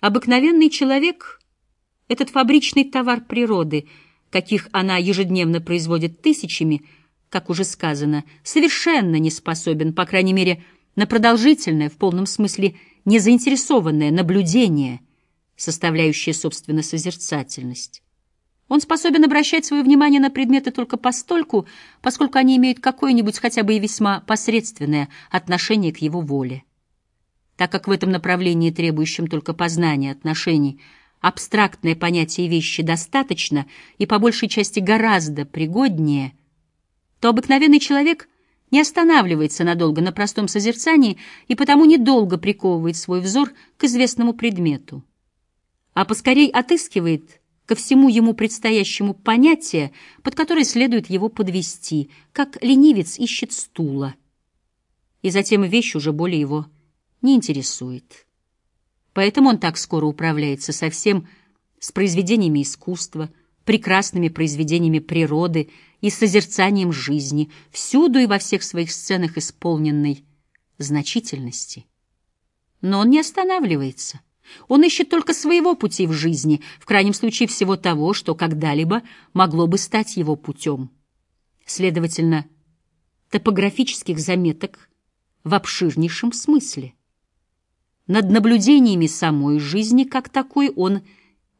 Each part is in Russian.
Обыкновенный человек — этот фабричный товар природы, каких она ежедневно производит тысячами, как уже сказано, совершенно не способен, по крайней мере, на продолжительное, в полном смысле незаинтересованное наблюдение, составляющее, собственно, созерцательность. Он способен обращать свое внимание на предметы только постольку, поскольку они имеют какое-нибудь хотя бы и весьма посредственное отношение к его воле. Так как в этом направлении, требующем только познания отношений, абстрактное понятие вещи достаточно и по большей части гораздо пригоднее, то обыкновенный человек не останавливается надолго на простом созерцании и потому недолго приковывает свой взор к известному предмету, а поскорей отыскивает ко всему ему предстоящему понятие, под которое следует его подвести, как ленивец ищет стула. И затем вещь уже более его не интересует. Поэтому он так скоро управляется совсем с произведениями искусства, прекрасными произведениями природы и созерцанием жизни, всюду и во всех своих сценах исполненной значительности. Но он не останавливается. Он ищет только своего пути в жизни, в крайнем случае всего того, что когда-либо могло бы стать его путем. Следовательно, топографических заметок в обширнейшем смысле. Над наблюдениями самой жизни как такой он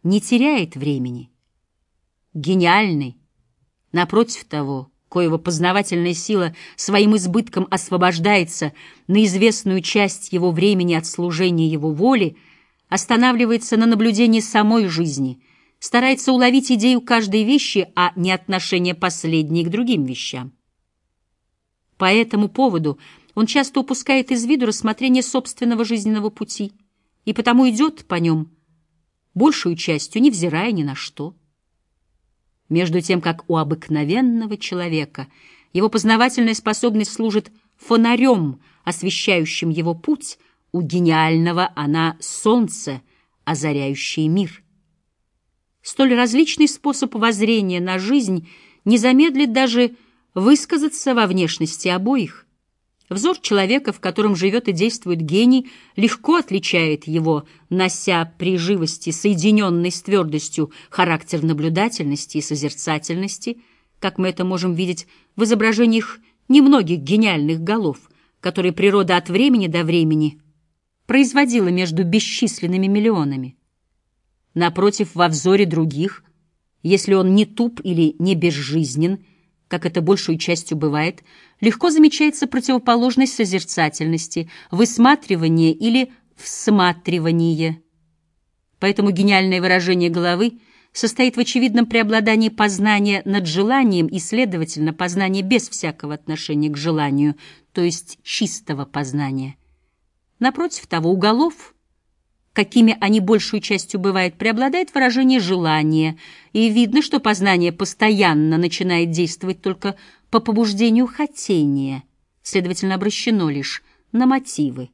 не теряет времени. Гениальный, напротив того, коего познавательная сила своим избытком освобождается на известную часть его времени от служения его воли, останавливается на наблюдении самой жизни, старается уловить идею каждой вещи, а не отношение последней к другим вещам. По этому поводу он часто упускает из виду рассмотрение собственного жизненного пути и потому идет по нем большую частью, невзирая ни на что. Между тем, как у обыкновенного человека его познавательная способность служит фонарем, освещающим его путь, у гениального она — солнце, озаряющее мир. Столь различный способ воззрения на жизнь не замедлит даже высказаться во внешности обоих. Взор человека, в котором живет и действует гений, легко отличает его, нося при живости, соединенной с твердостью, характер наблюдательности и созерцательности, как мы это можем видеть в изображениях немногих гениальных голов, которые природа от времени до времени производила между бесчисленными миллионами. Напротив, во взоре других, если он не туп или не безжизнен, как это большую частью бывает, легко замечается противоположность созерцательности, высматривание или всматривание. Поэтому гениальное выражение головы состоит в очевидном преобладании познания над желанием и, следовательно, познания без всякого отношения к желанию, то есть чистого познания. Напротив того, у голов — какими они большую частью бывают, преобладает выражение желания, и видно, что познание постоянно начинает действовать только по побуждению хотения, следовательно, обращено лишь на мотивы.